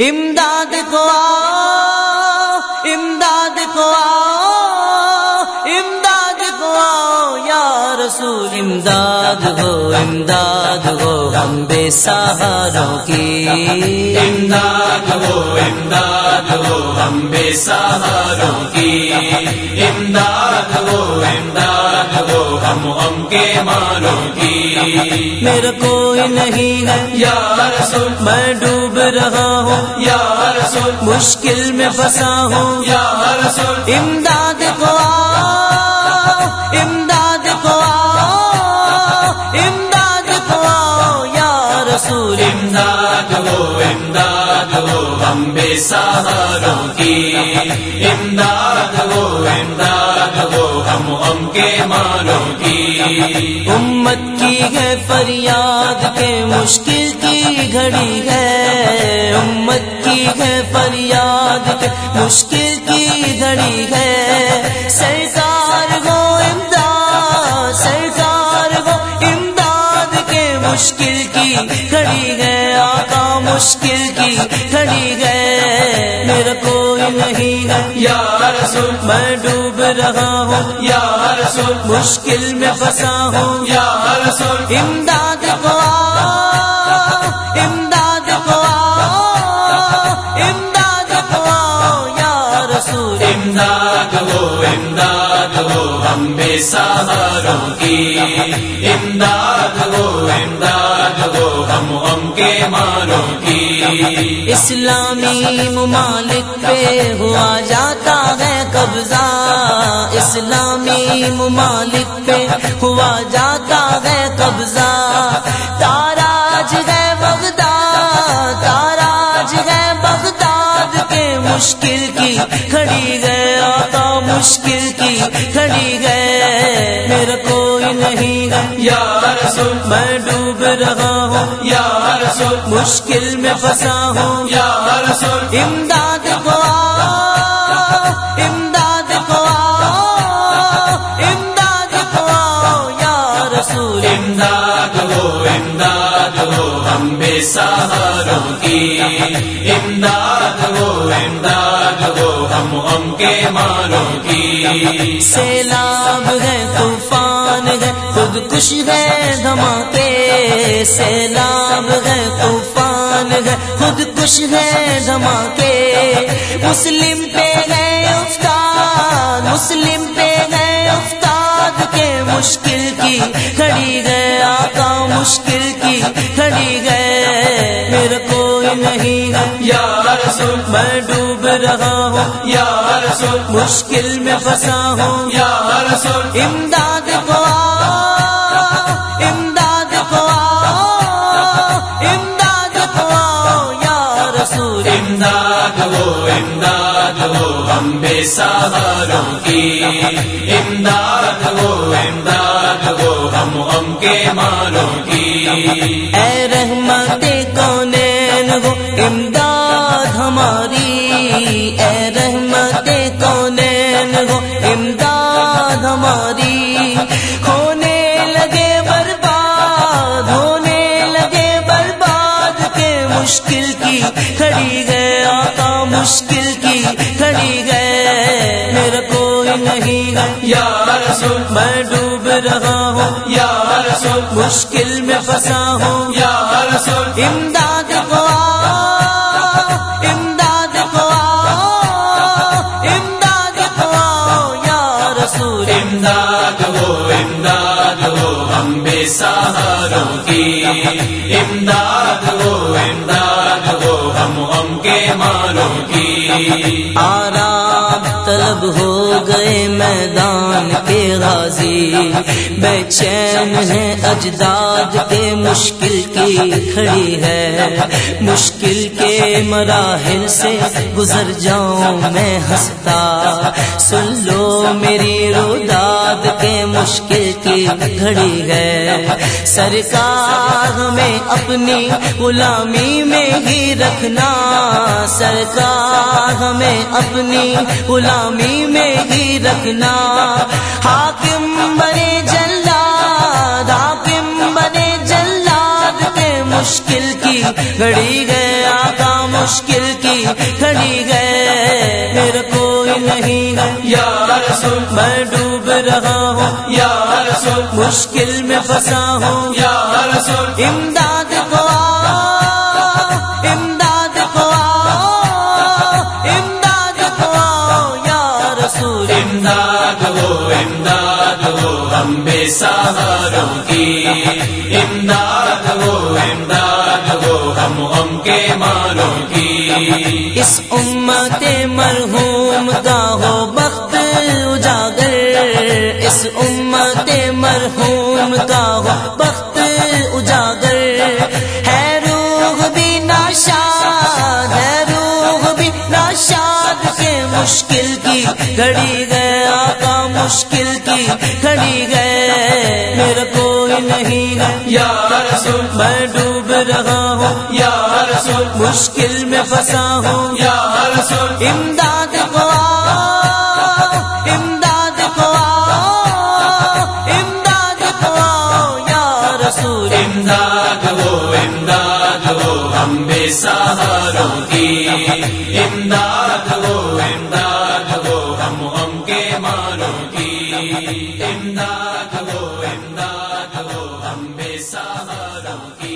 امداد کو آؤ، امداد کو آؤ، امداد کو آؤ، یا رسول، امداد ہو امداد ہو، ہم بے سہاروں کی۔ امداد ہو امداد ہو، ہم بے سہاروں کی۔ امداد کے ماروں کی۔ میرا کوئی نہیں ہے۔ یا رسول میں ڈوب رہا ہوں۔ یا رسول مشکل میں پھنسا ہوں۔ یا رسول۔ امداد کو امداد کو امداد کو یا رسول۔ امداد ہو امداد ہو ہم بے سہاروں کی۔ امداد ہو امداد امت کی ہے فریاد کے مشکل کی گھڑی ہے۔ امت کی ہے فریاد کے مشکل کی گھڑی ہے۔ سرکار گو امداد سرکار گو امداد کے مشکل کی گھڑی ہے۔ آقا مشکل کی گھڑی ہے۔ میرا کوئی نہیں ہے۔ یا رسول میں ڈوب رہا ہوں۔ یا رسول مشکل میں پھنسا ہوں۔ یا رسول امداد کو امداد کو امداد کو یا رسول۔ امداد ہو امداد ہو ہم بے سہاروں کی۔ امداد ہو امداد ہو ہم ہم کے ماروں کی۔ اسلامی ممالک پہ ہوا جاتا ہے قبضہ۔ اسلامی ممالک پہ ہوا جاتا ہے قبضہ۔ تاراج ہے بغداد تاراج ہے بغداد کے مشکل کی کھڑی گئے آقا مشکل کی کھڑی گئے میرا کوئی نہیں یا رسول میں ڈوب رہا ہوں۔ یا رسول مشکل میں پھنسا ہوں۔ یا رسول۔ امداد کو کی امداد ہو امداد ہو ہم ہم کے ماروں کی۔ سیلاب ہے، طوفان ہے، خود کش ہے دھماکے۔ سیلاب ہے، طوفان ہے، خود کش ہے دھماکے۔ مسلم پہ گئے افتاد، مسلم پہ گئے افتاد کے مشکل کی۔ کھڑی گئے آقا مشکل کی، کھڑی گئے نہیں ہے۔ یا رسول میں ڈوب رہا ہوں۔ یا رسول مشکل میں پھنسا ہوں۔ یا رسول امداد کو امداد کو امداد کو یا رسول۔ امداد ہو امداد ہو ہم بے سہاروں کی۔ امداد ہو امداد ہو ہم ہم کے ماروں کی۔ ہماری اے رحمت کونین ہو امداد ہماری۔ ہونے لگے برباد، ہونے لگے برباد کے مشکل کی کھڑی گئے آقا، مشکل کی کھڑی گئے میرا کوئی نہیں یا رسول، میں ڈوب رہا ہوں۔ یا رسول، مشکل میں پھنسا ہوں۔ یا رسول، امداد ہم بے سہاروں کی۔ امداد ہو امداد ہو، ہم ہم کے ماروں کی۔ آرام طلب ہو گئے میدان کے غازی بے چین ہے اجداد کے، مشکل کی کھڑی ہے۔ مشکل کے مراحل سے گزر جاؤں میں ہنستا۔ سن لو میری روداد کے مشکل گھڑی ہے سرکار ہمیں اپنی غلامی میں ہی رکھنا۔ سرکار ہمیں اپنی غلامی میں ہی رکھنا۔ حاکم بنے جلاد، حاکم بنے جلاد کے مشکل کی گھڑی گئے۔ آقا مشکل کی گھڑی ہے میرا کوئی نہیں۔ ہے یا رسول، میں ڈوب رہا مشکل میں پھنسا ہوں۔ یا رسول امداد کو امداد کو امداد کو یا رسول امداد ہو امداد ہو ہم بے سہاروں کی۔ امداد ہو امداد ہو ہم غم کے ماروں کی۔ اس امت مرحوم مرحوم کا ہو بخت اجاگر ہے روح بھی ناشاد ہے روح بھی ناشاد کے مشکل کی گھڑی گئے آقا مشکل کی گھڑی گئے۔ میرا کوئی نہیں ہے۔ یا رسول میں ڈوب رہا ہوں۔ یا رسول مشکل میں پھنسا ہوں۔ یا رسول۔ امداد کو سہاروں کی امداد ہو امداد ہو، ہم ہم کے مانوں کی۔ امداد ہو امداد ہو، ہم بے سہاروں کی۔